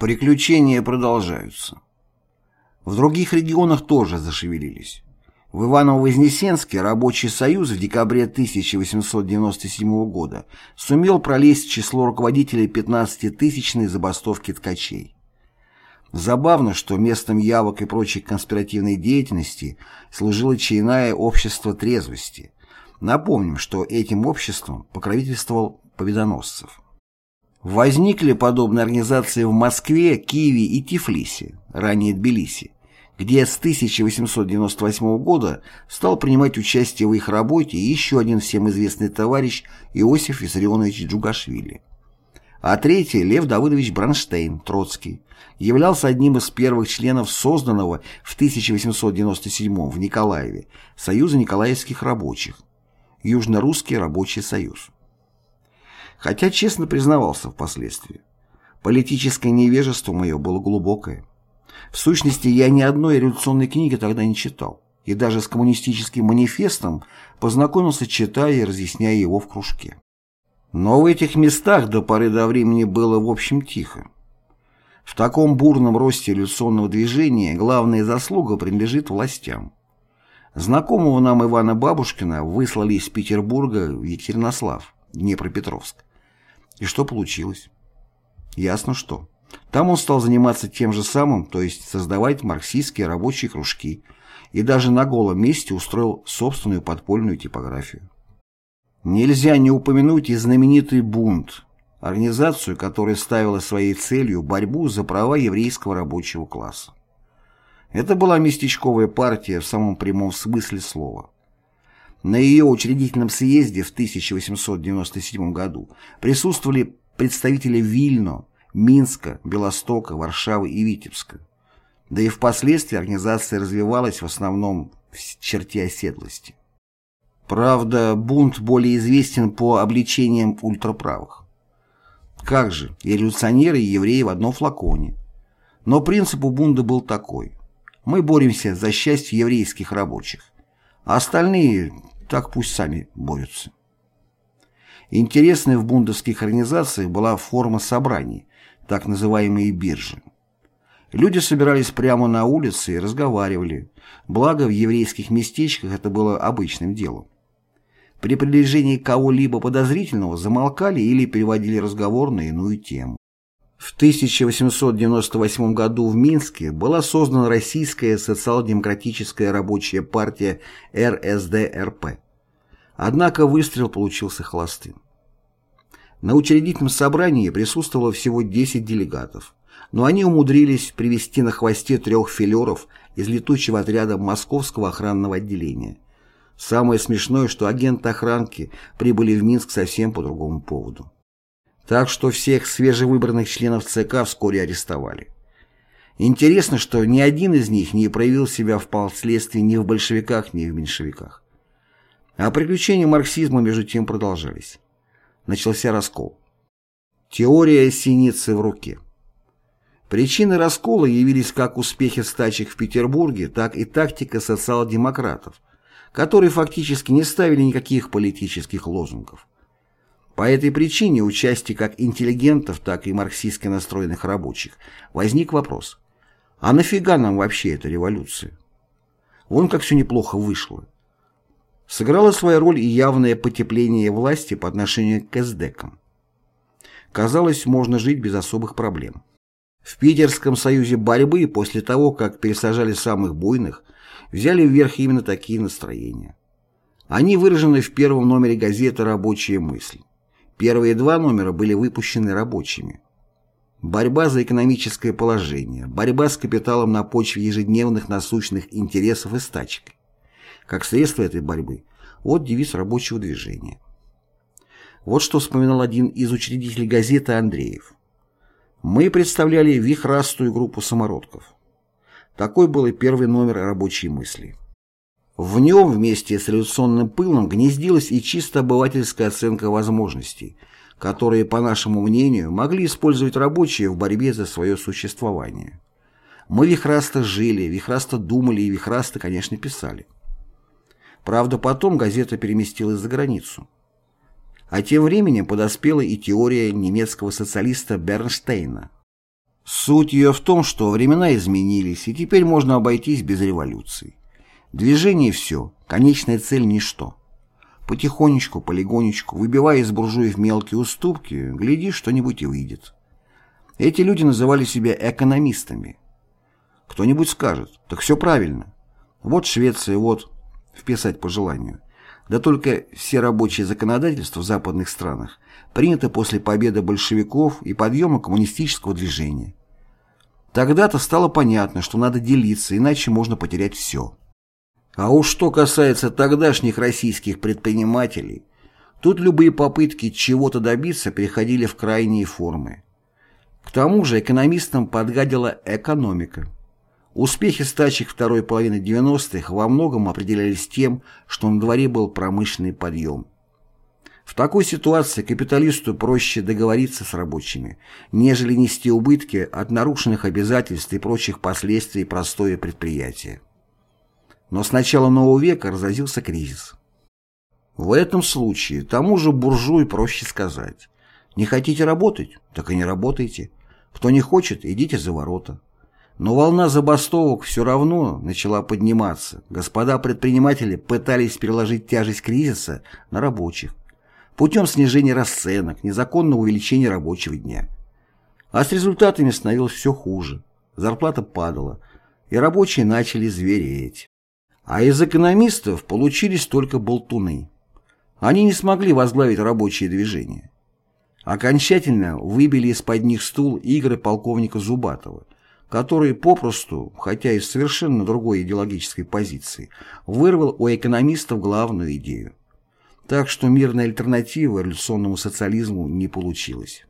Приключения продолжаются. В других регионах тоже зашевелились. В Иваново-Вознесенске рабочий союз в декабре 1897 года сумел пролезть в число руководителей 15-тысячной забастовки ткачей. Забавно, что местом явок и прочей конспиративной деятельности служило чайное общество трезвости. Напомним, что этим обществом покровительствовал Победоносцев. Возникли подобные организации в Москве, Киеве и Тифлисе, ранее Тбилиси, где с 1898 года стал принимать участие в их работе еще один всем известный товарищ Иосиф Виссарионович Джугашвили. А третий, Лев Давыдович Бронштейн, Троцкий, являлся одним из первых членов созданного в 1897 в Николаеве Союза Николаевских рабочих, Южно-Русский рабочий союз хотя честно признавался впоследствии. Политическое невежество мое было глубокое. В сущности, я ни одной революционной книги тогда не читал, и даже с коммунистическим манифестом познакомился, читая и разъясняя его в кружке. Но в этих местах до поры до времени было в общем тихо. В таком бурном росте революционного движения главная заслуга принадлежит властям. Знакомого нам Ивана Бабушкина выслали из Петербурга в Екатеринослав, Днепропетровск. И что получилось? Ясно что. Там он стал заниматься тем же самым, то есть создавать марксистские рабочие кружки, и даже на голом месте устроил собственную подпольную типографию. Нельзя не упомянуть и знаменитый «Бунт», организацию, которая ставила своей целью борьбу за права еврейского рабочего класса. Это была местечковая партия в самом прямом смысле слова. На ее учредительном съезде в 1897 году присутствовали представители Вильно, Минска, Белостока, Варшавы и Витебска. Да и впоследствии организация развивалась в основном в черте оседлости. Правда, бунт более известен по обличениям ультраправых. Как же, и революционеры, и евреи в одном флаконе. Но принцип у бунда был такой. Мы боремся за счастье еврейских рабочих, а остальные так пусть сами борются. Интересной в бундовских организациях была форма собраний, так называемые биржи. Люди собирались прямо на улице и разговаривали, благо в еврейских местечках это было обычным делом. При приближении кого-либо подозрительного замолкали или переводили разговор на иную тему. В 1898 году в Минске была создана Российская социал-демократическая рабочая партия РСДРП. Однако выстрел получился холостым. На учредительном собрании присутствовало всего 10 делегатов, но они умудрились привести на хвосте трех филеров из летучего отряда Московского охранного отделения. Самое смешное, что агенты охранки прибыли в Минск совсем по другому поводу. Так что всех свежевыбранных членов ЦК вскоре арестовали. Интересно, что ни один из них не проявил себя впоследствии ни в большевиках, ни в меньшевиках. А приключения марксизма между тем продолжались. Начался раскол. Теория синицы в руке. Причины раскола явились как успехи стачек в Петербурге, так и тактика социал-демократов, которые фактически не ставили никаких политических лозунгов. По этой причине у как интеллигентов, так и марксистски настроенных рабочих возник вопрос, а нафига нам вообще эта революция? Вон как все неплохо вышло. Сыграло свою роль и явное потепление власти по отношению к эсдекам. Казалось, можно жить без особых проблем. В Питерском союзе борьбы после того, как пересажали самых буйных, взяли вверх именно такие настроения. Они выражены в первом номере газеты «Рабочие мысли». Первые два номера были выпущены рабочими. Борьба за экономическое положение, борьба с капиталом на почве ежедневных насущных интересов и стачек. Как средство этой борьбы – вот девиз рабочего движения. Вот что вспоминал один из учредителей газеты Андреев. Мы представляли вихрастую группу самородков. Такой был и первый номер рабочей мысли. В нем вместе с революционным пылом гнездилась и чисто обывательская оценка возможностей, которые, по нашему мнению, могли использовать рабочие в борьбе за свое существование. Мы вихрасто жили, вихрасто думали и вихрасто, конечно, писали. Правда, потом газета переместилась за границу. А тем временем подоспела и теория немецкого социалиста Бернштейна. Суть ее в том, что времена изменились, и теперь можно обойтись без революции. Движение – все, конечная цель – ничто. Потихонечку, полигонечку, выбивая из буржуев мелкие уступки, гляди, что-нибудь и выйдет. Эти люди называли себя экономистами. Кто-нибудь скажет, так все правильно. Вот Швеция, вот, вписать по желанию. Да только все рабочие законодательства в западных странах приняты после победы большевиков и подъема коммунистического движения. Тогда-то стало понятно, что надо делиться, иначе можно потерять все. А уж что касается тогдашних российских предпринимателей, тут любые попытки чего-то добиться переходили в крайние формы. К тому же экономистам подгадила экономика. Успехи стачек второй половины 90-х во многом определялись тем, что на дворе был промышленный подъем. В такой ситуации капиталисту проще договориться с рабочими, нежели нести убытки от нарушенных обязательств и прочих последствий простое предприятие. Но с начала нового века разразился кризис. В этом случае тому же буржуй проще сказать «Не хотите работать? Так и не работайте. Кто не хочет, идите за ворота». Но волна забастовок все равно начала подниматься. Господа предприниматели пытались переложить тяжесть кризиса на рабочих путем снижения расценок, незаконного увеличения рабочего дня. А с результатами становилось все хуже. Зарплата падала, и рабочие начали звереть. А из экономистов получились только болтуны. Они не смогли возглавить рабочее движение. Окончательно выбили из-под них стул игры полковника Зубатова – который попросту, хотя и с совершенно другой идеологической позиции, вырвал у экономистов главную идею. Так что мирная альтернатива революционному социализму не получилась.